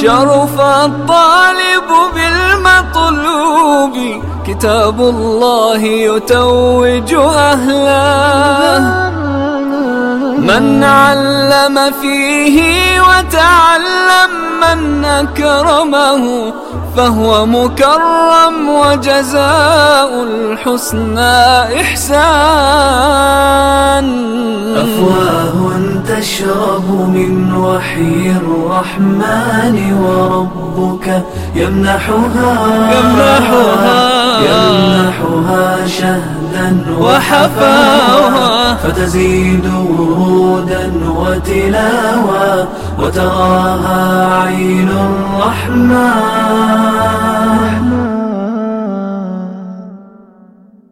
شرف الطالب بالمطلوب كتاب الله يتوج أهله. من علم فيه وتعلم من أكرمه فهو مكرم وجزاء الحسنى إحسان. تشرب من وحي الرحمن وربك يمنحها يمنحها. يمنحها شهدا وحفاها. فتزيد ورودا وتلاوى وتراها عين الرحمن.